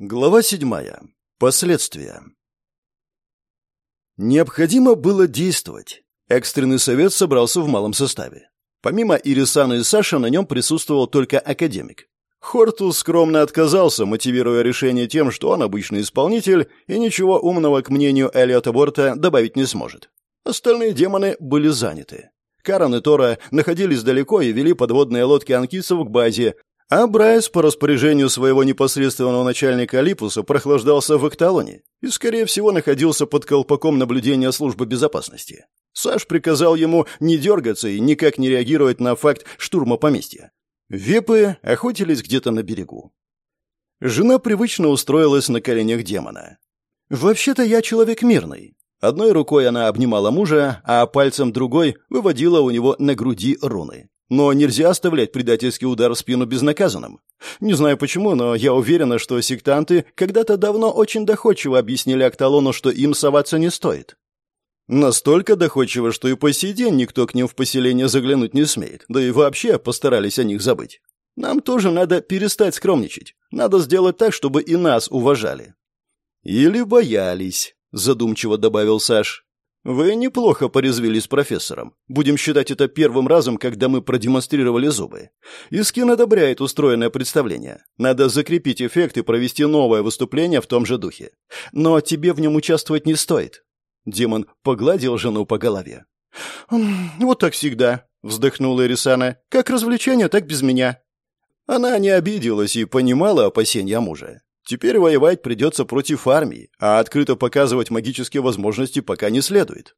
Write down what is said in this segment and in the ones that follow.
Глава седьмая. Последствия. Необходимо было действовать. Экстренный совет собрался в малом составе. Помимо Ирисана и Саши, на нем присутствовал только академик. Хортус скромно отказался, мотивируя решение тем, что он обычный исполнитель и ничего умного к мнению Элиота Борта добавить не сможет. Остальные демоны были заняты. Каран и Тора находились далеко и вели подводные лодки анкисов к базе, а Брайс по распоряжению своего непосредственного начальника Липуса прохлаждался в Экталоне и, скорее всего, находился под колпаком наблюдения службы безопасности. Саш приказал ему не дергаться и никак не реагировать на факт штурма поместья. Вепы охотились где-то на берегу. Жена привычно устроилась на коленях демона. «Вообще-то я человек мирный». Одной рукой она обнимала мужа, а пальцем другой выводила у него на груди руны. Но нельзя оставлять предательский удар в спину безнаказанным. Не знаю почему, но я уверена, что сектанты когда-то давно очень доходчиво объяснили Акталону, что им соваться не стоит. Настолько доходчиво, что и по сей день никто к ним в поселение заглянуть не смеет, да и вообще постарались о них забыть. Нам тоже надо перестать скромничать. Надо сделать так, чтобы и нас уважали. Или боялись, задумчиво добавил Саш. «Вы неплохо порезвились с профессором. Будем считать это первым разом, когда мы продемонстрировали зубы. Искин одобряет устроенное представление. Надо закрепить эффект и провести новое выступление в том же духе. Но тебе в нем участвовать не стоит». Демон погладил жену по голове. «Вот так всегда», — вздохнула Ирисана. «Как развлечение, так без меня». Она не обиделась и понимала опасения мужа. Теперь воевать придется против армии, а открыто показывать магические возможности пока не следует.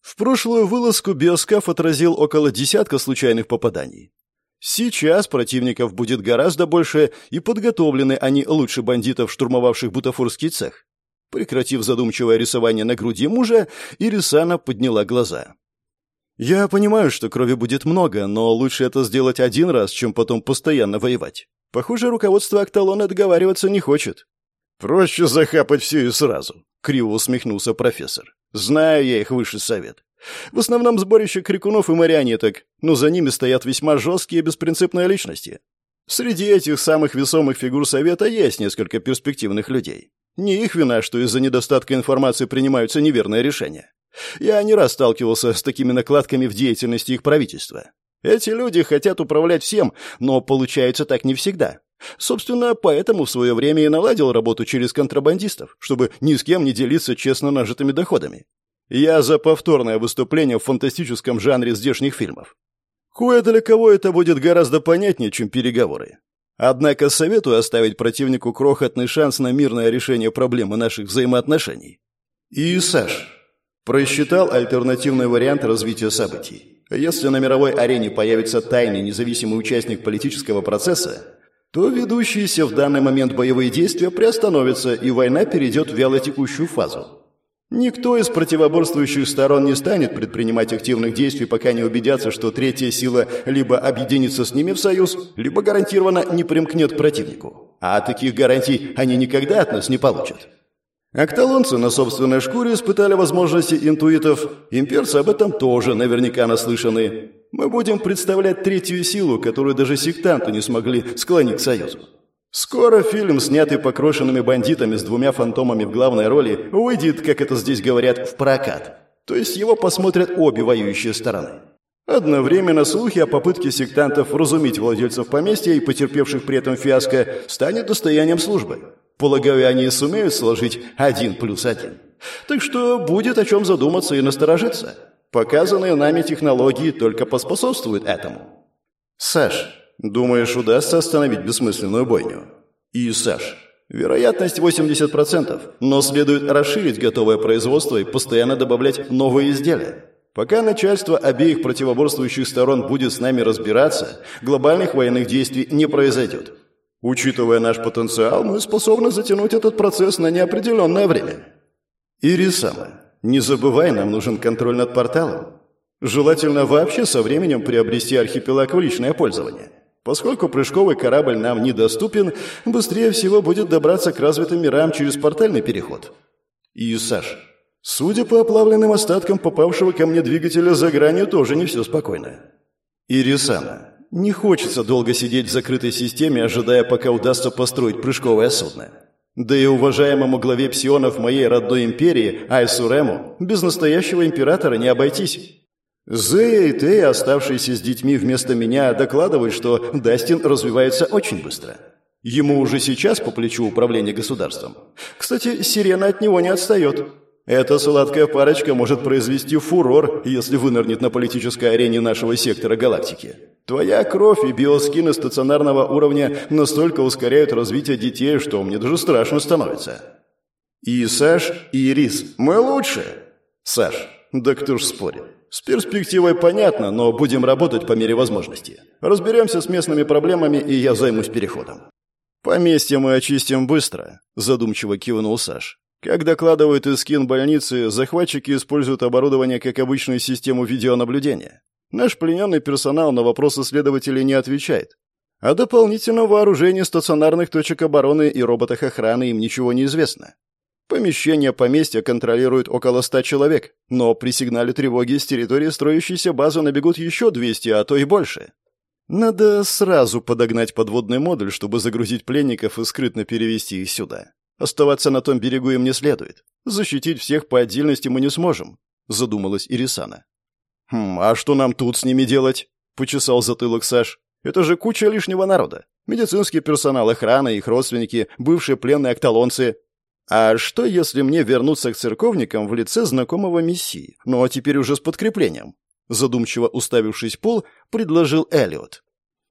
В прошлую вылазку биоскаф отразил около десятка случайных попаданий. Сейчас противников будет гораздо больше, и подготовлены они лучше бандитов, штурмовавших бутафорский цех. Прекратив задумчивое рисование на груди мужа, Ирисана подняла глаза. «Я понимаю, что крови будет много, но лучше это сделать один раз, чем потом постоянно воевать. Похоже, руководство Акталона договариваться не хочет. «Проще захапать все и сразу», — криво усмехнулся профессор. «Знаю я их высший совет. В основном сборище крикунов и марионеток, но за ними стоят весьма жесткие беспринципные личности. Среди этих самых весомых фигур совета есть несколько перспективных людей. Не их вина, что из-за недостатка информации принимаются неверные решения. Я не раз сталкивался с такими накладками в деятельности их правительства. Эти люди хотят управлять всем, но получается так не всегда. Собственно, поэтому в свое время и наладил работу через контрабандистов, чтобы ни с кем не делиться честно нажитыми доходами. Я за повторное выступление в фантастическом жанре здешних фильмов. Кое для кого это будет гораздо понятнее, чем переговоры. Однако советую оставить противнику крохотный шанс на мирное решение проблемы наших взаимоотношений. И Саш просчитал альтернативный вариант развития событий. Если на мировой арене появится тайный независимый участник политического процесса, то ведущиеся в данный момент боевые действия приостановятся, и война перейдет в вялотекущую фазу. Никто из противоборствующих сторон не станет предпринимать активных действий, пока не убедятся, что третья сила либо объединится с ними в союз, либо гарантированно не примкнет к противнику. А таких гарантий они никогда от нас не получат. Акталонцы на собственной шкуре испытали возможности интуитов. Имперцы об этом тоже наверняка наслышаны. Мы будем представлять третью силу, которую даже сектанты не смогли склонить к союзу. Скоро фильм, снятый покрошенными бандитами с двумя фантомами в главной роли, выйдет, как это здесь говорят, в прокат. То есть его посмотрят обе воюющие стороны. Одновременно слухи о попытке сектантов вразумить владельцев поместья и потерпевших при этом фиаско станет достоянием службы. Полагаю, они сумеют сложить один плюс один. Так что будет о чем задуматься и насторожиться. Показанные нами технологии только поспособствуют этому. Саш, думаешь, удастся остановить бессмысленную бойню? И Саш, вероятность 80%, но следует расширить готовое производство и постоянно добавлять новые изделия. Пока начальство обеих противоборствующих сторон будет с нами разбираться, глобальных военных действий не произойдет. Учитывая наш потенциал, мы способны затянуть этот процесс на неопределенное время. Ирисама, не забывай, нам нужен контроль над порталом. Желательно вообще со временем приобрести архипелаг в личное пользование. Поскольку прыжковый корабль нам недоступен, быстрее всего будет добраться к развитым мирам через портальный переход. И, Саш, судя по оплавленным остаткам попавшего ко мне двигателя за гранью, тоже не все спокойно. Ирисана, не хочется долго сидеть в закрытой системе, ожидая, пока удастся построить прыжковое судно. Да и уважаемому главе псионов моей родной империи, Айсурему, без настоящего императора не обойтись. Зея и Тея, оставшиеся с детьми вместо меня, докладывают, что Дастин развивается очень быстро. Ему уже сейчас по плечу управление государством. Кстати, Сирена от него не отстает. Эта сладкая парочка может произвести фурор, если вынырнет на политической арене нашего сектора галактики. Твоя кровь и биоскины стационарного уровня настолько ускоряют развитие детей, что мне даже страшно становится. И Саш, и Ирис, мы лучше. Саш, да кто ж спорит. С перспективой понятно, но будем работать по мере возможности. Разберемся с местными проблемами, и я займусь переходом. Поместье мы очистим быстро, задумчиво кивнул Саш. Как докладывают из скин больницы, захватчики используют оборудование как обычную систему видеонаблюдения. Наш плененный персонал на вопросы следователей не отвечает. О дополнительном вооружении стационарных точек обороны и роботах охраны им ничего не известно. Помещение поместья контролирует около ста человек, но при сигнале тревоги с территории строящейся базы набегут еще 200, а то и больше. Надо сразу подогнать подводный модуль, чтобы загрузить пленников и скрытно перевести их сюда. Оставаться на том берегу им не следует. Защитить всех по отдельности мы не сможем», — задумалась Ирисана. «Хм, а что нам тут с ними делать?» — почесал затылок Саш. «Это же куча лишнего народа. Медицинский персонал, охрана, их родственники, бывшие пленные акталонцы. А что, если мне вернуться к церковникам в лице знакомого мессии, ну, а теперь уже с подкреплением?» Задумчиво уставившись в пол, предложил Эллиот.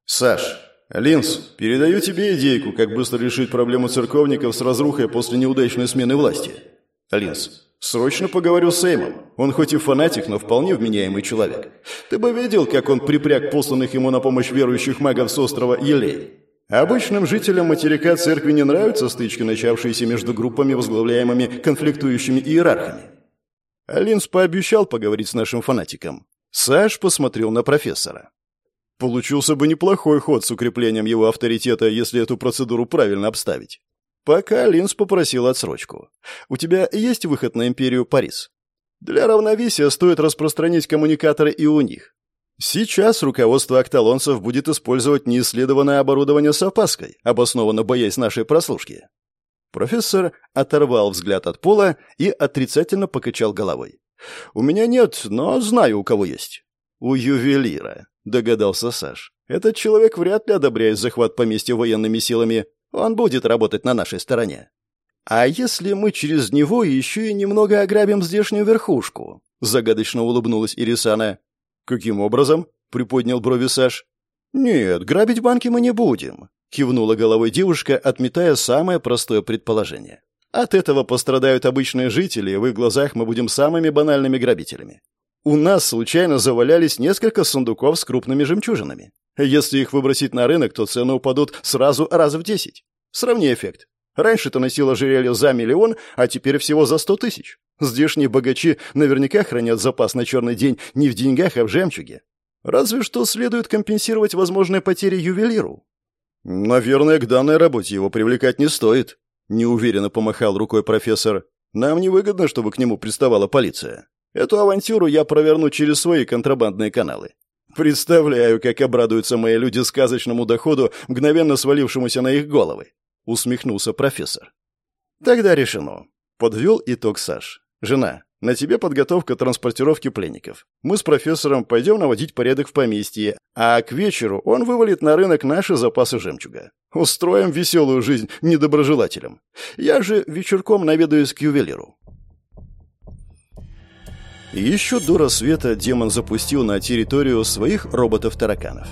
«Саш, «Линз, передаю тебе идейку, как быстро решить проблему церковников с разрухой после неудачной смены власти». «Линз, срочно поговорю с Эймом. Он хоть и фанатик, но вполне вменяемый человек. Ты бы видел, как он припряг посланных ему на помощь верующих магов с острова Елей. Обычным жителям материка церкви не нравятся стычки, начавшиеся между группами, возглавляемыми конфликтующими иерархами». Линз пообещал поговорить с нашим фанатиком. Саш посмотрел на профессора. Получился бы неплохой ход с укреплением его авторитета, если эту процедуру правильно обставить. Пока Линс попросил отсрочку. У тебя есть выход на империю Парис? Для равновесия стоит распространить коммуникаторы и у них. Сейчас руководство акталонцев будет использовать неисследованное оборудование с опаской, обоснованно боясь нашей прослушки. Профессор оторвал взгляд от пола и отрицательно покачал головой. «У меня нет, но знаю, у кого есть. У ювелира догадался Саш. Этот человек вряд ли одобряет захват поместья военными силами. Он будет работать на нашей стороне. А если мы через него еще и немного ограбим здешнюю верхушку? Загадочно улыбнулась Ирисана. Каким образом? приподнял брови Саш. Нет, грабить банки мы не будем, кивнула головой девушка, отметая самое простое предположение. От этого пострадают обычные жители, и в их глазах мы будем самыми банальными грабителями. У нас случайно завалялись несколько сундуков с крупными жемчужинами. Если их выбросить на рынок, то цены упадут сразу раз в десять. Сравни эффект. Раньше ты носила ожерелье за миллион, а теперь всего за сто тысяч. Здешние богачи наверняка хранят запас на черный день не в деньгах, а в жемчуге. Разве что следует компенсировать возможные потери ювелиру. Наверное, к данной работе его привлекать не стоит. Неуверенно помахал рукой профессор. Нам невыгодно, чтобы к нему приставала полиция. Эту авантюру я проверну через свои контрабандные каналы. Представляю, как обрадуются мои люди сказочному доходу, мгновенно свалившемуся на их головы. Усмехнулся профессор. Тогда решено. Подвел итог Саш. Жена, на тебе подготовка транспортировки пленников. Мы с профессором пойдем наводить порядок в поместье, а к вечеру он вывалит на рынок наши запасы жемчуга. Устроим веселую жизнь недоброжелателям. Я же вечерком наведаюсь к ювелиру. Еще до рассвета демон запустил на территорию своих роботов-тараканов.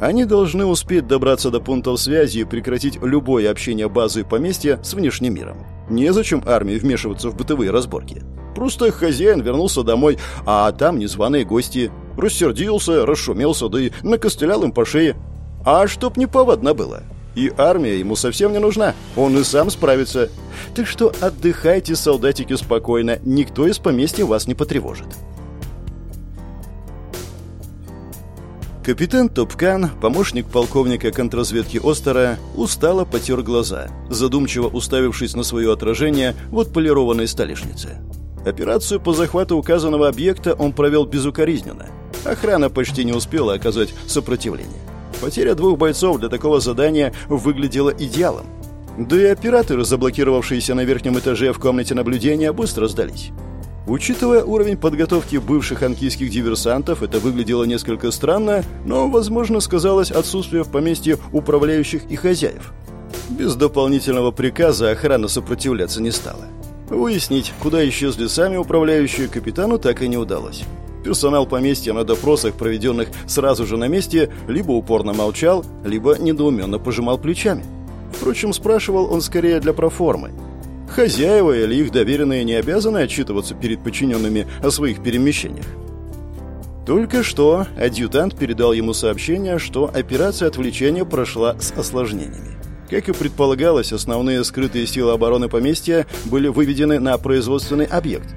Они должны успеть добраться до пунктов связи и прекратить любое общение базы и поместья с внешним миром. Незачем армии вмешиваться в бытовые разборки. Просто хозяин вернулся домой, а там незваные гости. Рассердился, расшумелся, да и накостылял им по шее. А чтоб не поводно было. И армия ему совсем не нужна. Он и сам справится. Так что отдыхайте, солдатики, спокойно. Никто из поместья вас не потревожит. Капитан Топкан, помощник полковника контрразведки Остера, устало потер глаза, задумчиво уставившись на свое отражение в отполированной столешнице. Операцию по захвату указанного объекта он провел безукоризненно. Охрана почти не успела оказать сопротивление. Потеря двух бойцов для такого задания выглядела идеалом. Да и операторы, заблокировавшиеся на верхнем этаже в комнате наблюдения, быстро сдались. Учитывая уровень подготовки бывших анкийских диверсантов, это выглядело несколько странно, но, возможно, сказалось отсутствие в поместье управляющих и хозяев. Без дополнительного приказа охрана сопротивляться не стала. Выяснить, куда исчезли сами управляющие, капитану так и не удалось. Персонал поместья на допросах, проведенных сразу же на месте, либо упорно молчал, либо недоуменно пожимал плечами. Впрочем, спрашивал он скорее для проформы. Хозяева или их доверенные не обязаны отчитываться перед подчиненными о своих перемещениях. Только что адъютант передал ему сообщение, что операция отвлечения прошла с осложнениями. Как и предполагалось, основные скрытые силы обороны поместья были выведены на производственный объект.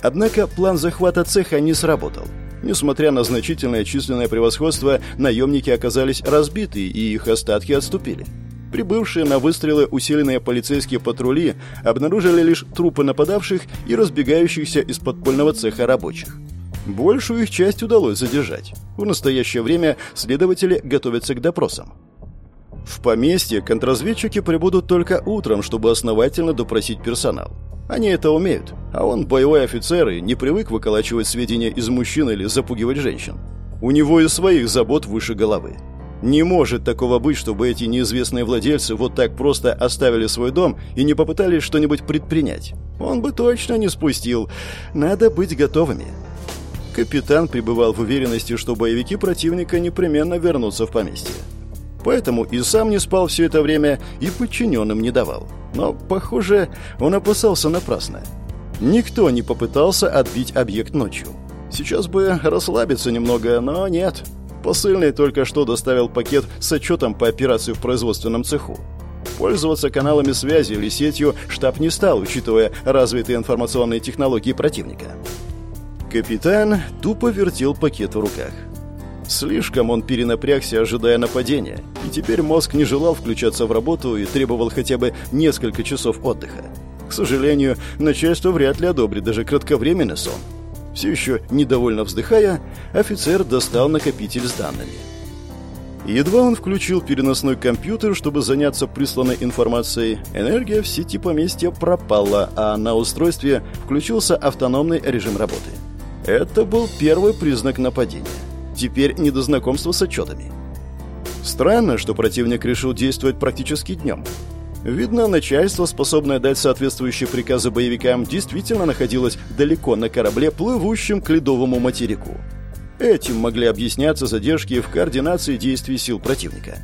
Однако план захвата цеха не сработал. Несмотря на значительное численное превосходство, наемники оказались разбиты, и их остатки отступили. Прибывшие на выстрелы усиленные полицейские патрули обнаружили лишь трупы нападавших и разбегающихся из подпольного цеха рабочих. Большую их часть удалось задержать. В настоящее время следователи готовятся к допросам. В поместье контрразведчики прибудут только утром, чтобы основательно допросить персонал. Они это умеют, а он боевой офицер и не привык выколачивать сведения из мужчин или запугивать женщин. У него и своих забот выше головы. Не может такого быть, чтобы эти неизвестные владельцы вот так просто оставили свой дом и не попытались что-нибудь предпринять. Он бы точно не спустил. Надо быть готовыми. Капитан пребывал в уверенности, что боевики противника непременно вернутся в поместье. Поэтому и сам не спал все это время, и подчиненным не давал. Но, похоже, он опасался напрасно. Никто не попытался отбить объект ночью. Сейчас бы расслабиться немного, но нет. Посыльный только что доставил пакет с отчетом по операции в производственном цеху. Пользоваться каналами связи или сетью штаб не стал, учитывая развитые информационные технологии противника. Капитан тупо вертел пакет в руках. Слишком он перенапрягся, ожидая нападения, и теперь мозг не желал включаться в работу и требовал хотя бы несколько часов отдыха. К сожалению, начальство вряд ли одобрит даже кратковременный сон. Все еще недовольно вздыхая, офицер достал накопитель с данными. Едва он включил переносной компьютер, чтобы заняться присланной информацией, энергия в сети поместья пропала, а на устройстве включился автономный режим работы. Это был первый признак нападения. Теперь не до знакомства с отчетами. Странно, что противник решил действовать практически днем. Видно, начальство, способное дать соответствующие приказы боевикам, действительно находилось далеко на корабле, плывущем к ледовому материку. Этим могли объясняться задержки в координации действий сил противника.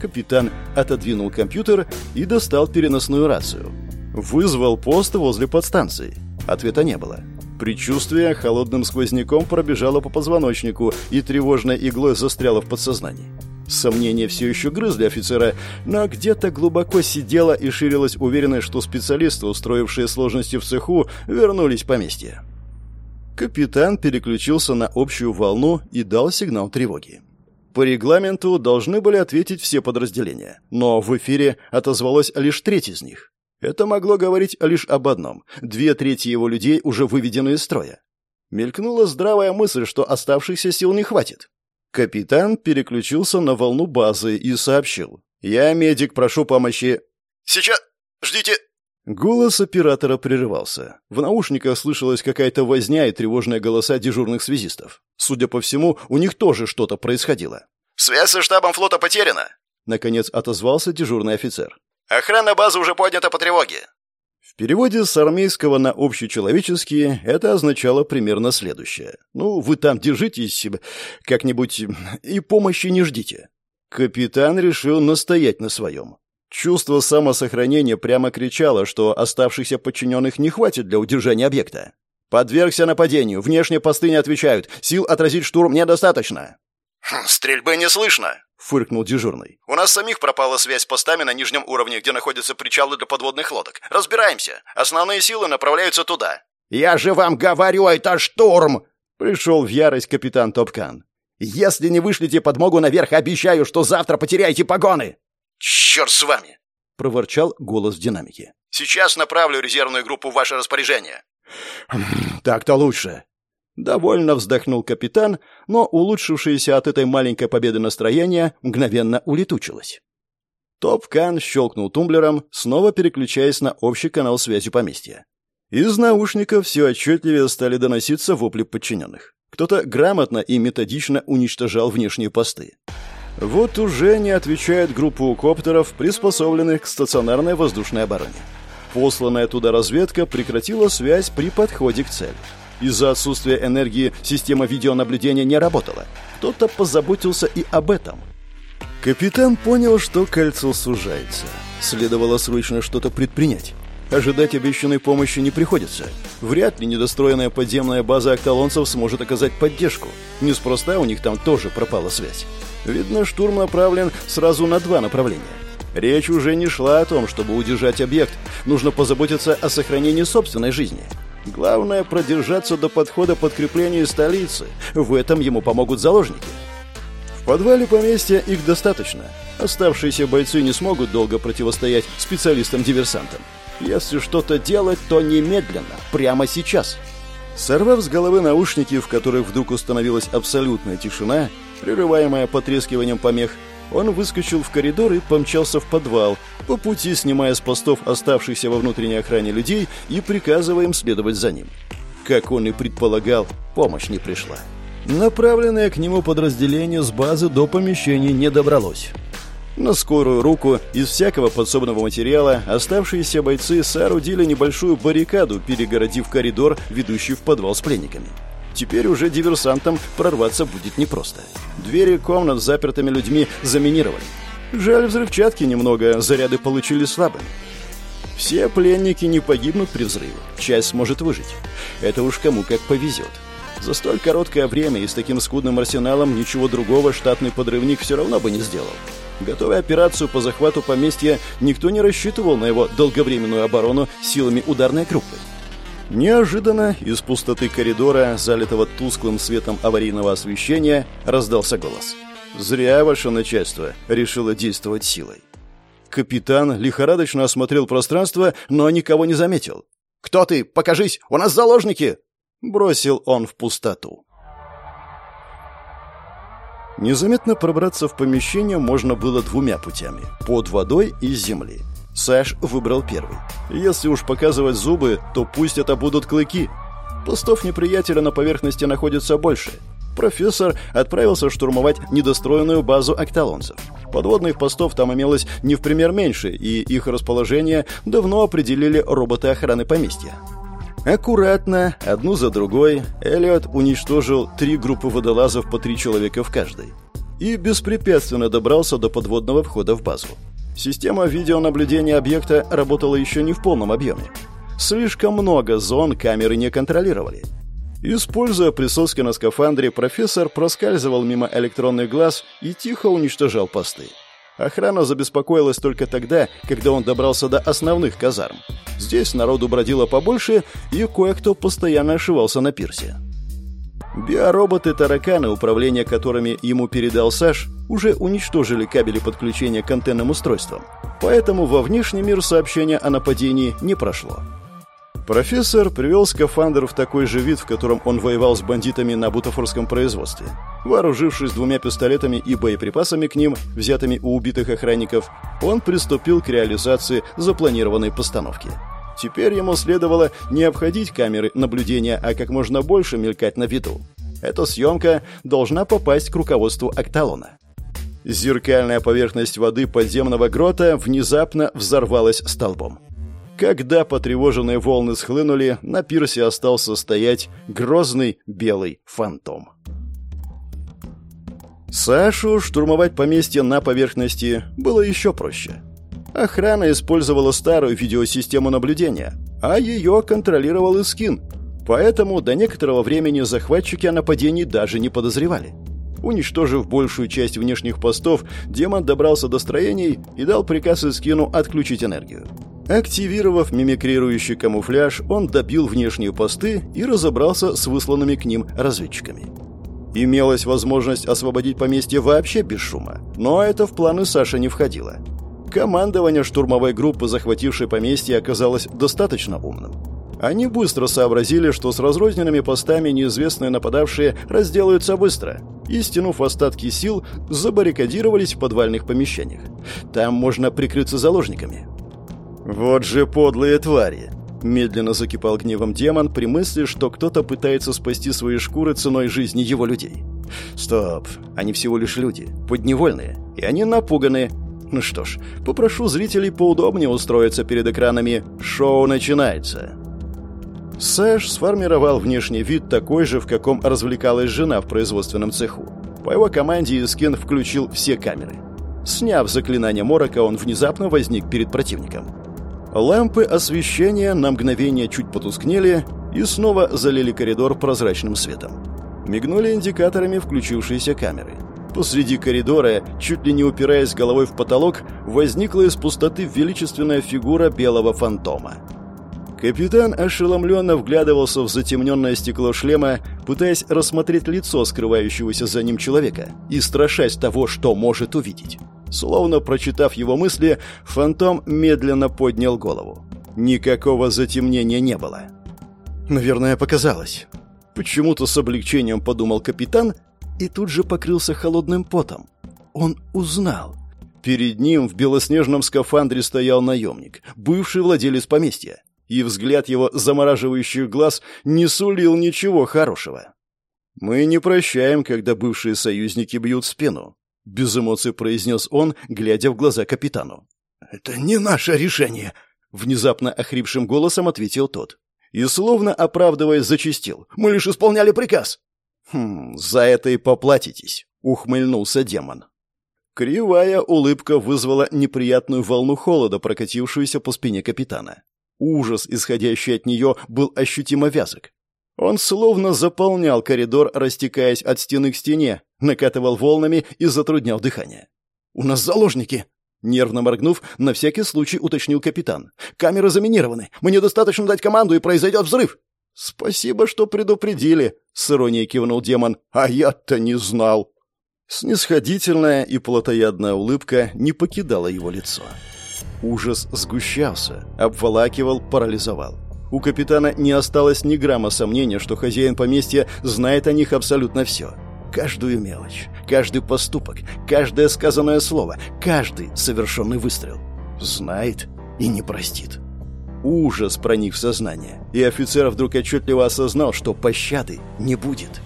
Капитан отодвинул компьютер и достал переносную рацию. Вызвал пост возле подстанции. Ответа не было. Предчувствие холодным сквозняком пробежало по позвоночнику и тревожной иглой застряло в подсознании. Сомнения все еще грызли офицера, но где-то глубоко сидела и ширилась уверенность, что специалисты, устроившие сложности в цеху, вернулись в поместье. Капитан переключился на общую волну и дал сигнал тревоги. По регламенту должны были ответить все подразделения, но в эфире отозвалось лишь треть из них. Это могло говорить лишь об одном. Две трети его людей уже выведены из строя. Мелькнула здравая мысль, что оставшихся сил не хватит. Капитан переключился на волну базы и сообщил. «Я медик, прошу помощи». «Сейчас... Ждите...» Голос оператора прерывался. В наушниках слышалась какая-то возня и тревожные голоса дежурных связистов. Судя по всему, у них тоже что-то происходило. «Связь со штабом флота потеряна!» Наконец отозвался дежурный офицер. Охрана базы уже поднята по тревоге. В переводе с армейского на общечеловеческий это означало примерно следующее. Ну, вы там держитесь как-нибудь и помощи не ждите. Капитан решил настоять на своем. Чувство самосохранения прямо кричало, что оставшихся подчиненных не хватит для удержания объекта. «Подвергся нападению. Внешние посты не отвечают. Сил отразить штурм недостаточно». Хм, «Стрельбы не слышно», — фыркнул дежурный. «У нас самих пропала связь с постами на нижнем уровне, где находятся причалы для подводных лодок. Разбираемся. Основные силы направляются туда». «Я же вам говорю, это штурм!» — пришел в ярость капитан Топкан. «Если не вышлите подмогу наверх, обещаю, что завтра потеряете погоны!» «Черт с вами!» — проворчал голос в динамике. «Сейчас направлю резервную группу в ваше распоряжение». «Хм, «Так-то лучше», Довольно вздохнул капитан, но улучшившееся от этой маленькой победы настроение мгновенно улетучилось. Топ-Кан щелкнул тумблером, снова переключаясь на общий канал связи поместья. Из наушников все отчетливее стали доноситься вопли подчиненных. Кто-то грамотно и методично уничтожал внешние посты. Вот уже не отвечает группа коптеров, приспособленных к стационарной воздушной обороне. Посланная туда разведка прекратила связь при подходе к цели. Из-за отсутствия энергии система видеонаблюдения не работала. Кто-то позаботился и об этом. Капитан понял, что кольцо сужается. Следовало срочно что-то предпринять. Ожидать обещанной помощи не приходится. Вряд ли недостроенная подземная база окталонцев сможет оказать поддержку. Неспроста у них там тоже пропала связь. Видно, штурм направлен сразу на два направления. Речь уже не шла о том, чтобы удержать объект. Нужно позаботиться о сохранении собственной жизни. Главное продержаться до подхода подкрепления столицы. В этом ему помогут заложники. В подвале поместья их достаточно. Оставшиеся бойцы не смогут долго противостоять специалистам-диверсантам. Если что-то делать, то немедленно, прямо сейчас. Сорвав с головы наушники, в которых вдруг установилась абсолютная тишина, прерываемая потрескиванием помех, он выскочил в коридор и помчался в подвал, по пути снимая с постов оставшихся во внутренней охране людей и приказывая им следовать за ним. Как он и предполагал, помощь не пришла. Направленное к нему подразделение с базы до помещения не добралось. На скорую руку из всякого подсобного материала оставшиеся бойцы соорудили небольшую баррикаду, перегородив коридор, ведущий в подвал с пленниками. Теперь уже диверсантам прорваться будет непросто. Двери комнат с запертыми людьми заминировали. Жаль, взрывчатки немного, заряды получили слабыми. Все пленники не погибнут при взрыве, часть сможет выжить. Это уж кому как повезет. За столь короткое время и с таким скудным арсеналом ничего другого штатный подрывник все равно бы не сделал. Готовя операцию по захвату поместья, никто не рассчитывал на его долговременную оборону силами ударной группы. Неожиданно из пустоты коридора, залитого тусклым светом аварийного освещения, раздался голос. «Зря ваше начальство решило действовать силой». Капитан лихорадочно осмотрел пространство, но никого не заметил. «Кто ты? Покажись! У нас заложники!» Бросил он в пустоту. Незаметно пробраться в помещение можно было двумя путями – под водой и с земли. Саш выбрал первый. Если уж показывать зубы, то пусть это будут клыки. Постов неприятеля на поверхности находится больше. Профессор отправился штурмовать недостроенную базу окталонцев. Подводных постов там имелось не в пример меньше, и их расположение давно определили роботы охраны поместья. Аккуратно, одну за другой, Эллиот уничтожил три группы водолазов по три человека в каждой. И беспрепятственно добрался до подводного входа в базу. Система видеонаблюдения объекта работала еще не в полном объеме. Слишком много зон камеры не контролировали. Используя присоски на скафандре, профессор проскальзывал мимо электронных глаз и тихо уничтожал посты. Охрана забеспокоилась только тогда, когда он добрался до основных казарм. Здесь народу бродило побольше, и кое-кто постоянно ошивался на пирсе. Биороботы-тараканы, управление которыми ему передал Саш, уже уничтожили кабели подключения к антенным устройствам, поэтому во внешний мир сообщения о нападении не прошло. Профессор привел скафандр в такой же вид, в котором он воевал с бандитами на бутафорском производстве. Вооружившись двумя пистолетами и боеприпасами к ним, взятыми у убитых охранников, он приступил к реализации запланированной постановки. Теперь ему следовало не обходить камеры наблюдения, а как можно больше мелькать на виду. Эта съемка должна попасть к руководству Окталона. Зеркальная поверхность воды подземного грота внезапно взорвалась столбом. Когда потревоженные волны схлынули, на пирсе остался стоять грозный белый фантом. Сашу штурмовать поместье на поверхности было еще проще. Охрана использовала старую видеосистему наблюдения, а ее контролировал Искин. Поэтому до некоторого времени захватчики о нападении даже не подозревали. Уничтожив большую часть внешних постов, демон добрался до строений и дал приказ Искину отключить энергию. Активировав мимикрирующий камуфляж, он добил внешние посты и разобрался с высланными к ним разведчиками. Имелась возможность освободить поместье вообще без шума, но это в планы Саши не входило. Командование штурмовой группы, захватившей поместье, оказалось достаточно умным. Они быстро сообразили, что с разрозненными постами неизвестные нападавшие разделаются быстро. и, стянув остатки сил, забаррикадировались в подвальных помещениях. Там можно прикрыться заложниками. «Вот же подлые твари!» Медленно закипал гневом демон при мысли, что кто-то пытается спасти свои шкуры ценой жизни его людей. «Стоп, они всего лишь люди, подневольные, и они напуганы. Ну что ж, попрошу зрителей поудобнее устроиться перед экранами. Шоу начинается!» Сэш сформировал внешний вид такой же, в каком развлекалась жена в производственном цеху. По его команде Искин включил все камеры. Сняв заклинание Морока, он внезапно возник перед противником. Лампы освещения на мгновение чуть потускнели и снова залили коридор прозрачным светом. Мигнули индикаторами включившиеся камеры. Посреди коридора, чуть ли не упираясь головой в потолок, возникла из пустоты величественная фигура белого фантома. Капитан ошеломленно вглядывался в затемненное стекло шлема, пытаясь рассмотреть лицо скрывающегося за ним человека и страшась того, что может увидеть. Словно прочитав его мысли, фантом медленно поднял голову. Никакого затемнения не было. «Наверное, показалось». Почему-то с облегчением подумал капитан и тут же покрылся холодным потом. Он узнал. Перед ним в белоснежном скафандре стоял наемник, бывший владелец поместья и взгляд его замораживающих глаз не сулил ничего хорошего. «Мы не прощаем, когда бывшие союзники бьют спину», — без эмоций произнес он, глядя в глаза капитану. «Это не наше решение», — внезапно охрипшим голосом ответил тот. И словно оправдываясь, зачистил. «Мы лишь исполняли приказ». «Хм, за это и поплатитесь», — ухмыльнулся демон. Кривая улыбка вызвала неприятную волну холода, прокатившуюся по спине капитана. Ужас, исходящий от нее, был ощутимо вязок. Он словно заполнял коридор, растекаясь от стены к стене, накатывал волнами и затруднял дыхание. «У нас заложники!» Нервно моргнув, на всякий случай уточнил капитан. «Камеры заминированы. Мне достаточно дать команду, и произойдет взрыв!» «Спасибо, что предупредили», — с иронией кивнул демон. «А я-то не знал». Снисходительная и плотоядная улыбка не покидала его лицо. Ужас сгущался, обволакивал, парализовал. У капитана не осталось ни грамма сомнения, что хозяин поместья знает о них абсолютно все. Каждую мелочь, каждый поступок, каждое сказанное слово, каждый совершенный выстрел. Знает и не простит. Ужас проник в сознание, и офицер вдруг отчетливо осознал, что пощады не будет.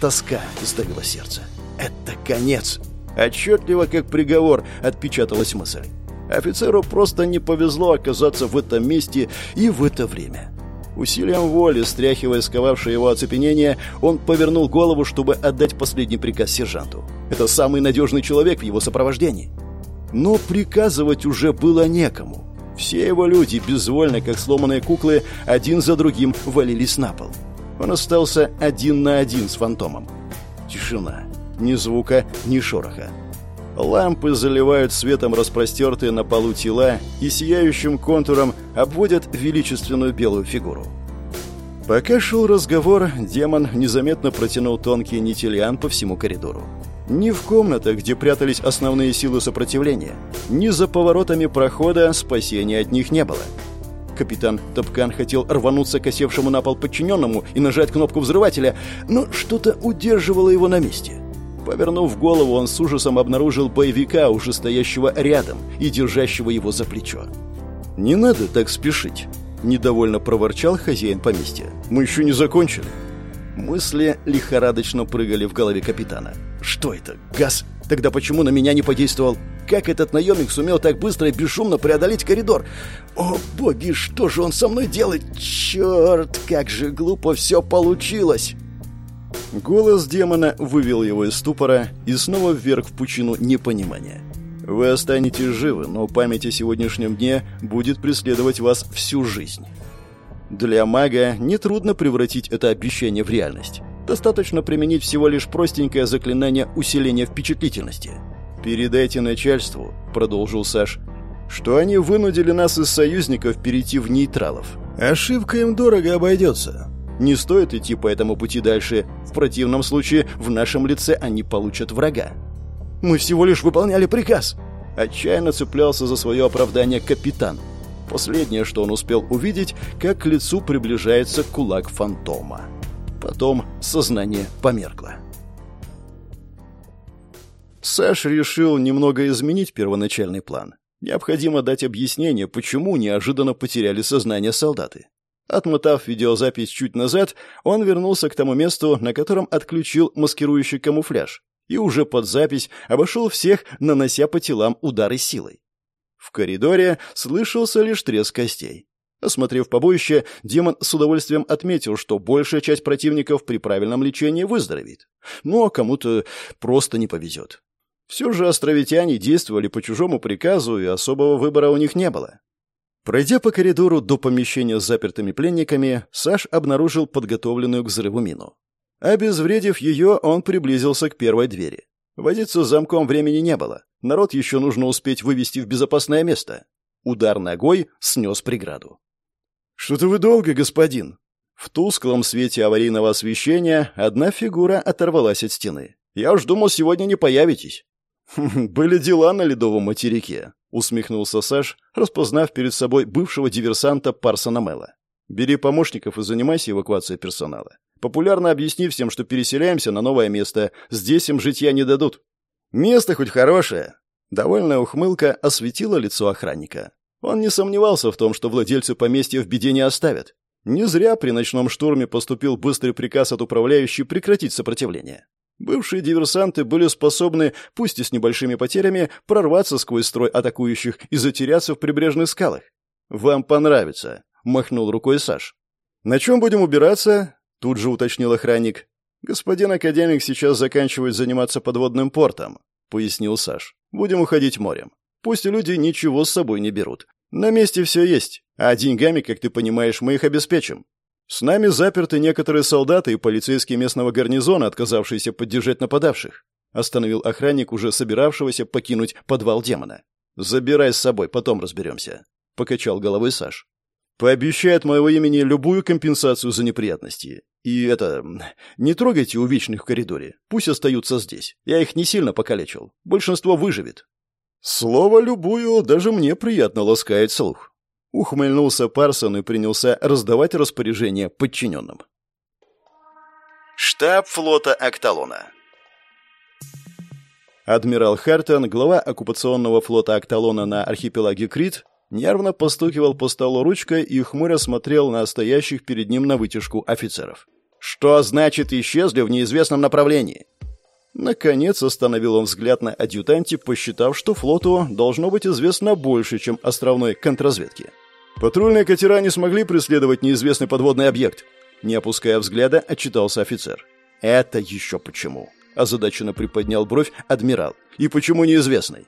Тоска сдавила сердце. «Это конец!» Отчетливо, как приговор, отпечаталась мысль. Офицеру просто не повезло оказаться в этом месте и в это время. Усилием воли, стряхивая сковавшее его оцепенение, он повернул голову, чтобы отдать последний приказ сержанту. Это самый надежный человек в его сопровождении. Но приказывать уже было некому. Все его люди, безвольно, как сломанные куклы, один за другим валились на пол. Он остался один на один с фантомом. Тишина. Ни звука, ни шороха. Лампы заливают светом распростертые на полу тела и сияющим контуром обводят величественную белую фигуру. Пока шел разговор, демон незаметно протянул тонкий нитильян по всему коридору. Ни в комнатах, где прятались основные силы сопротивления, ни за поворотами прохода спасения от них не было. Капитан Топкан хотел рвануться к осевшему на пол подчиненному и нажать кнопку взрывателя, но что-то удерживало его на месте. Повернув голову, он с ужасом обнаружил боевика, уже стоящего рядом и держащего его за плечо. «Не надо так спешить», — недовольно проворчал хозяин поместья. «Мы еще не закончили». Мысли лихорадочно прыгали в голове капитана. «Что это? Газ? Тогда почему на меня не подействовал? Как этот наемник сумел так быстро и бесшумно преодолеть коридор? О, боги, что же он со мной делает? Черт, как же глупо все получилось!» Голос демона вывел его из ступора и снова вверх в пучину непонимания. Вы останетесь живы, но память о сегодняшнем дне будет преследовать вас всю жизнь. Для мага нетрудно превратить это обещание в реальность. Достаточно применить всего лишь простенькое заклинание усиления впечатлительности. «Передайте начальству», — продолжил Саш, — «что они вынудили нас из союзников перейти в нейтралов. Ошибка им дорого обойдется. Не стоит идти по этому пути дальше. В противном случае в нашем лице они получат врага. Мы всего лишь выполняли приказ. Отчаянно цеплялся за свое оправдание капитан. Последнее, что он успел увидеть, как к лицу приближается кулак фантома. Потом сознание померкло. Саш решил немного изменить первоначальный план. Необходимо дать объяснение, почему неожиданно потеряли сознание солдаты. Отмотав видеозапись чуть назад, он вернулся к тому месту, на котором отключил маскирующий камуфляж, и уже под запись обошел всех, нанося по телам удары силой. В коридоре слышался лишь треск костей. Осмотрев побоище, демон с удовольствием отметил, что большая часть противников при правильном лечении выздоровеет. Ну, а кому-то просто не повезет. Все же островитяне действовали по чужому приказу, и особого выбора у них не было. Пройдя по коридору до помещения с запертыми пленниками, Саш обнаружил подготовленную к взрыву мину. Обезвредив ее, он приблизился к первой двери. Возиться с замком времени не было. Народ еще нужно успеть вывести в безопасное место. Удар ногой снес преграду. «Что-то вы долго, господин!» В тусклом свете аварийного освещения одна фигура оторвалась от стены. «Я уж думал, сегодня не появитесь». «Были дела на ледовом материке», — усмехнулся Саш, распознав перед собой бывшего диверсанта Парсона Мэла. «Бери помощников и занимайся эвакуацией персонала. Популярно объясни всем, что переселяемся на новое место. Здесь им житья не дадут». «Место хоть хорошее». Довольная ухмылка осветила лицо охранника. Он не сомневался в том, что владельцы поместья в беде не оставят. Не зря при ночном штурме поступил быстрый приказ от управляющей прекратить сопротивление. Бывшие диверсанты были способны, пусть и с небольшими потерями, прорваться сквозь строй атакующих и затеряться в прибрежных скалах. «Вам понравится», — махнул рукой Саш. «На чем будем убираться?» — тут же уточнил охранник. «Господин академик сейчас заканчивает заниматься подводным портом», — пояснил Саш. «Будем уходить морем. Пусть люди ничего с собой не берут. На месте все есть, а деньгами, как ты понимаешь, мы их обеспечим. С нами заперты некоторые солдаты и полицейские местного гарнизона, отказавшиеся поддержать нападавших. Остановил охранник, уже собиравшегося покинуть подвал демона. «Забирай с собой, потом разберемся», — покачал головой Саш. «Пообещай от моего имени любую компенсацию за неприятности. И это... Не трогайте увечных в коридоре. Пусть остаются здесь. Я их не сильно покалечил. Большинство выживет». Слово «любую» даже мне приятно ласкает слух. Ухмыльнулся Парсон и принялся раздавать распоряжения подчиненным. Штаб флота Акталона Адмирал Хартон, глава оккупационного флота Акталона на архипелаге Крит, нервно постукивал по столу ручкой и хмуро смотрел на стоящих перед ним на вытяжку офицеров. «Что значит исчезли в неизвестном направлении?» Наконец остановил он взгляд на адъютанте, посчитав, что флоту должно быть известно больше, чем островной контрразведке. Патрульные катера не смогли преследовать неизвестный подводный объект. Не опуская взгляда, отчитался офицер. «Это еще почему?» – озадаченно приподнял бровь адмирал. «И почему неизвестный?»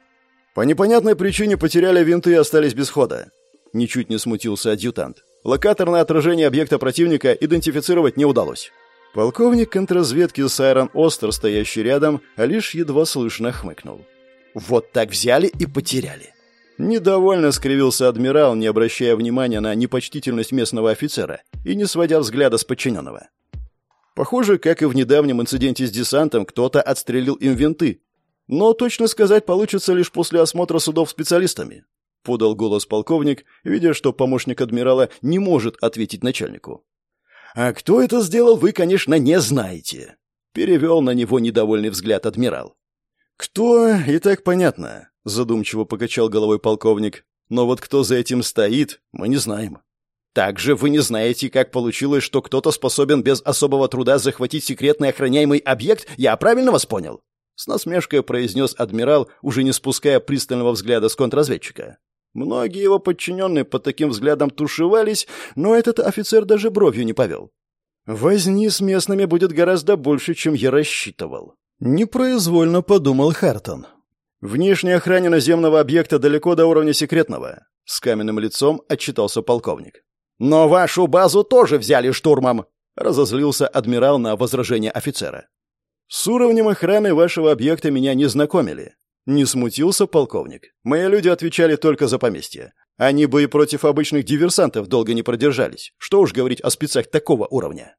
«По непонятной причине потеряли винты и остались без хода». Ничуть не смутился адъютант. Локаторное отражение объекта противника идентифицировать не удалось. Полковник контрразведки Сайрон Остер, стоящий рядом, лишь едва слышно хмыкнул. «Вот так взяли и потеряли. Недовольно скривился адмирал, не обращая внимания на непочтительность местного офицера и не сводя взгляда с подчиненного. Похоже, как и в недавнем инциденте с десантом, кто-то отстрелил им винты. Но точно сказать получится лишь после осмотра судов специалистами. Подал голос полковник, видя, что помощник адмирала не может ответить начальнику. «А кто это сделал, вы, конечно, не знаете», — перевел на него недовольный взгляд адмирал. «Кто, и так понятно задумчиво покачал головой полковник. Но вот кто за этим стоит, мы не знаем. Также вы не знаете, как получилось, что кто-то способен без особого труда захватить секретный охраняемый объект? Я правильно вас понял? С насмешкой произнес адмирал, уже не спуская пристального взгляда с контрразведчика. Многие его подчиненные под таким взглядом тушевались, но этот офицер даже бровью не повел. «Возни с местными будет гораздо больше, чем я рассчитывал», — непроизвольно подумал Хартон. «Внешняя охране наземного объекта далеко до уровня секретного», — с каменным лицом отчитался полковник. «Но вашу базу тоже взяли штурмом», — разозлился адмирал на возражение офицера. «С уровнем охраны вашего объекта меня не знакомили». Не смутился полковник. «Мои люди отвечали только за поместье. Они бы и против обычных диверсантов долго не продержались. Что уж говорить о спецах такого уровня».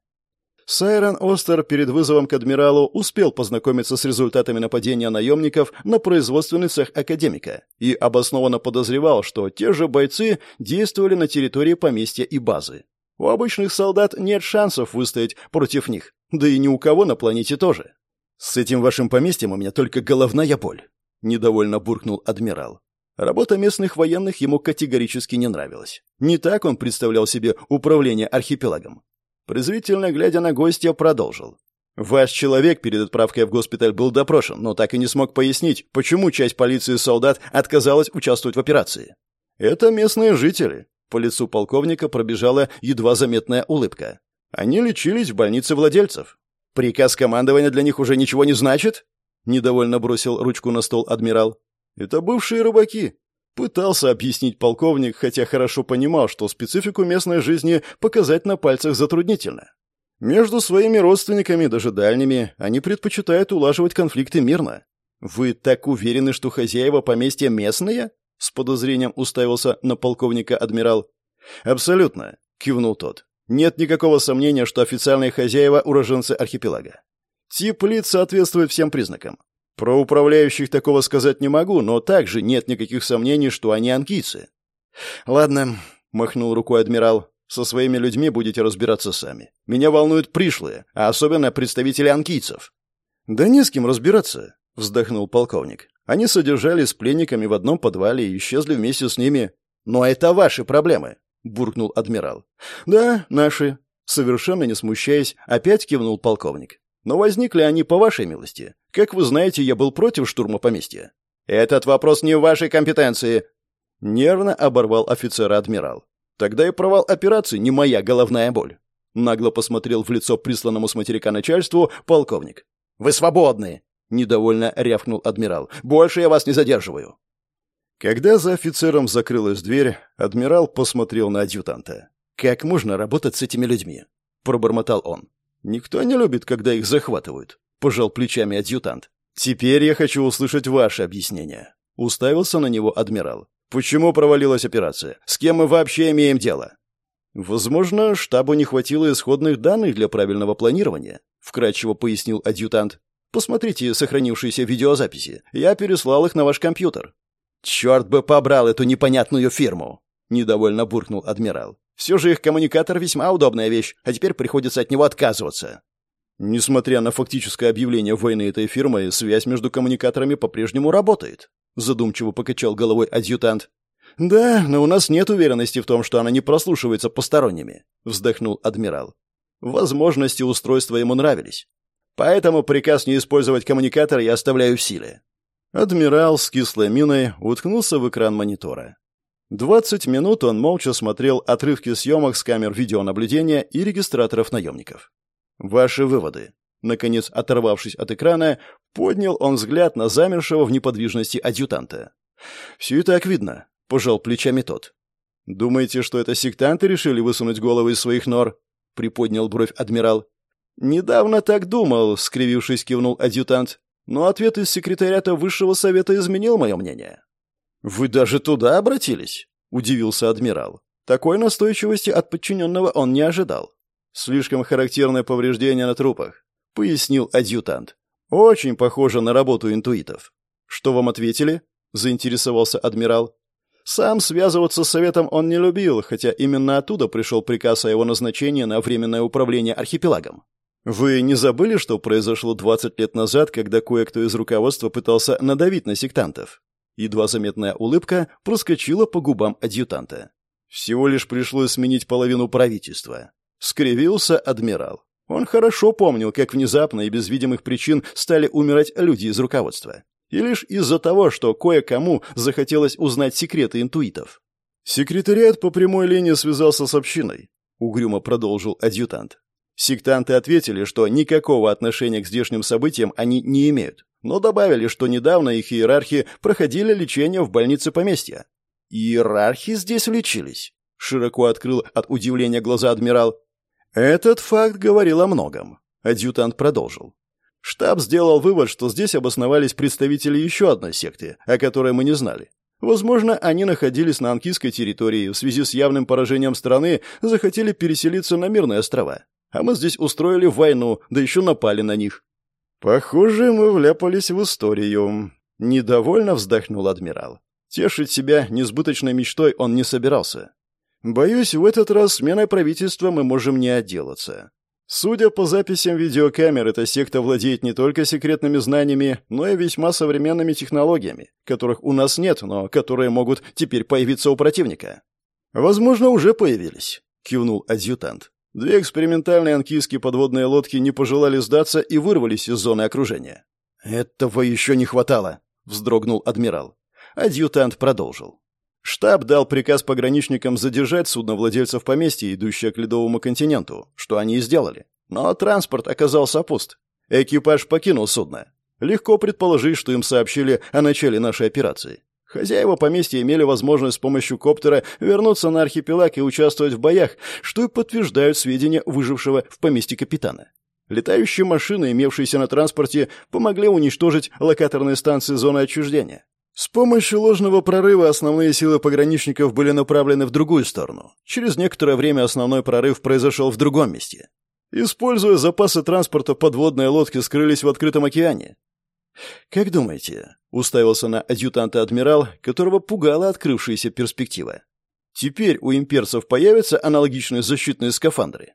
Сайрон Остер перед вызовом к адмиралу успел познакомиться с результатами нападения наемников на производственный цех академика и обоснованно подозревал, что те же бойцы действовали на территории поместья и базы. У обычных солдат нет шансов выстоять против них, да и ни у кого на планете тоже. «С этим вашим поместьем у меня только головная боль», — недовольно буркнул адмирал. Работа местных военных ему категорически не нравилась. Не так он представлял себе управление архипелагом. Презрительно глядя на гостя, продолжил. «Ваш человек перед отправкой в госпиталь был допрошен, но так и не смог пояснить, почему часть полиции и солдат отказалась участвовать в операции. Это местные жители». По лицу полковника пробежала едва заметная улыбка. «Они лечились в больнице владельцев. Приказ командования для них уже ничего не значит?» Недовольно бросил ручку на стол адмирал. Это бывшие рыбаки. Пытался объяснить полковник, хотя хорошо понимал, что специфику местной жизни показать на пальцах затруднительно. Между своими родственниками, даже дальними, они предпочитают улаживать конфликты мирно. Вы так уверены, что хозяева поместья местные? С подозрением уставился на полковника адмирал. Абсолютно, кивнул тот. Нет никакого сомнения, что официальные хозяева уроженцы архипелага. Тип лиц соответствует всем признакам. Про управляющих такого сказать не могу, но также нет никаких сомнений, что они анкийцы. Ладно, махнул рукой адмирал. Со своими людьми будете разбираться сами. Меня волнуют пришлые, а особенно представители анкийцев. Да не с кем разбираться, вздохнул полковник. Они содержались с пленниками в одном подвале и исчезли вместе с ними. Но это ваши проблемы, буркнул адмирал. Да, наши, совершенно не смущаясь, опять кивнул полковник. Но возникли они по вашей милости. Как вы знаете, я был против штурма поместья. Этот вопрос не в вашей компетенции. Нервно оборвал офицера адмирал. Тогда и провал операции не моя головная боль. Нагло посмотрел в лицо присланному с материка начальству полковник. «Вы свободны!» — недовольно рявкнул адмирал. «Больше я вас не задерживаю». Когда за офицером закрылась дверь, адмирал посмотрел на адъютанта. «Как можно работать с этими людьми?» — пробормотал он. «Никто не любит, когда их захватывают», — пожал плечами адъютант. «Теперь я хочу услышать ваше объяснение», — уставился на него адмирал. «Почему провалилась операция? С кем мы вообще имеем дело?» «Возможно, штабу не хватило исходных данных для правильного планирования», — вкратчиво пояснил адъютант. «Посмотрите сохранившиеся видеозаписи. Я переслал их на ваш компьютер». «Черт бы побрал эту непонятную фирму!» — недовольно буркнул адмирал. Все же их коммуникатор весьма удобная вещь, а теперь приходится от него отказываться. Несмотря на фактическое объявление войны этой фирмой, связь между коммуникаторами по-прежнему работает. Задумчиво покачал головой адъютант. «Да, но у нас нет уверенности в том, что она не прослушивается посторонними», — вздохнул адмирал. Возможности устройства ему нравились. Поэтому приказ не использовать коммуникатор я оставляю в силе. Адмирал с кислой миной уткнулся в экран монитора. Двадцать минут он молча смотрел отрывки съемок с камер видеонаблюдения и регистраторов наемников. «Ваши выводы». Наконец, оторвавшись от экрана, поднял он взгляд на замершего в неподвижности адъютанта. «Все и так видно», — пожал плечами тот. «Думаете, что это сектанты решили высунуть головы из своих нор?» — приподнял бровь адмирал. «Недавно так думал», — скривившись, кивнул адъютант. «Но ответ из секретариата Высшего Совета изменил мое мнение». «Вы даже туда обратились?» — удивился адмирал. Такой настойчивости от подчиненного он не ожидал. «Слишком характерное повреждение на трупах», — пояснил адъютант. «Очень похоже на работу интуитов». «Что вам ответили?» — заинтересовался адмирал. Сам связываться с советом он не любил, хотя именно оттуда пришел приказ о его назначении на временное управление архипелагом. Вы не забыли, что произошло 20 лет назад, когда кое-кто из руководства пытался надавить на сектантов? Едва заметная улыбка проскочила по губам адъютанта. Всего лишь пришлось сменить половину правительства. Скривился адмирал. Он хорошо помнил, как внезапно и без видимых причин стали умирать люди из руководства. И лишь из-за того, что кое-кому захотелось узнать секреты интуитов. Секретариат по прямой линии связался с общиной, угрюмо продолжил адъютант. Сектанты ответили, что никакого отношения к здешним событиям они не имеют но добавили, что недавно их иерархи проходили лечение в больнице поместья. «Иерархи здесь лечились?» — широко открыл от удивления глаза адмирал. «Этот факт говорил о многом», — адъютант продолжил. «Штаб сделал вывод, что здесь обосновались представители еще одной секты, о которой мы не знали. Возможно, они находились на анкийской территории, в связи с явным поражением страны захотели переселиться на мирные острова. А мы здесь устроили войну, да еще напали на них. «Похоже, мы вляпались в историю», — недовольно вздохнул адмирал. Тешить себя несбыточной мечтой он не собирался. «Боюсь, в этот раз сменой правительства мы можем не отделаться. Судя по записям видеокамер, эта секта владеет не только секретными знаниями, но и весьма современными технологиями, которых у нас нет, но которые могут теперь появиться у противника. Возможно, уже появились, кивнул адъютант. Две экспериментальные анкийские подводные лодки не пожелали сдаться и вырвались из зоны окружения. Этого еще не хватало, вздрогнул адмирал. Адъютант продолжил. Штаб дал приказ пограничникам задержать судновладельцев поместья, идущее к Ледовому континенту, что они и сделали. Но транспорт оказался пуст. Экипаж покинул судно. Легко предположить, что им сообщили о начале нашей операции. Хозяева поместья имели возможность с помощью коптера вернуться на архипелаг и участвовать в боях, что и подтверждают сведения выжившего в поместье капитана. Летающие машины, имевшиеся на транспорте, помогли уничтожить локаторные станции зоны отчуждения. С помощью ложного прорыва основные силы пограничников были направлены в другую сторону. Через некоторое время основной прорыв произошел в другом месте. Используя запасы транспорта, подводные лодки скрылись в открытом океане. «Как думаете?» — уставился на адъютанта адмирал, которого пугала открывшаяся перспектива. «Теперь у имперцев появятся аналогичные защитные скафандры?»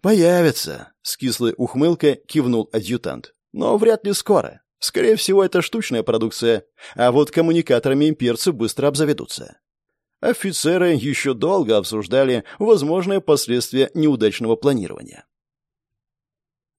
«Появятся», — с кислой ухмылкой кивнул адъютант. «Но вряд ли скоро. Скорее всего, это штучная продукция, а вот коммуникаторами имперцы быстро обзаведутся. Офицеры еще долго обсуждали возможные последствия неудачного планирования.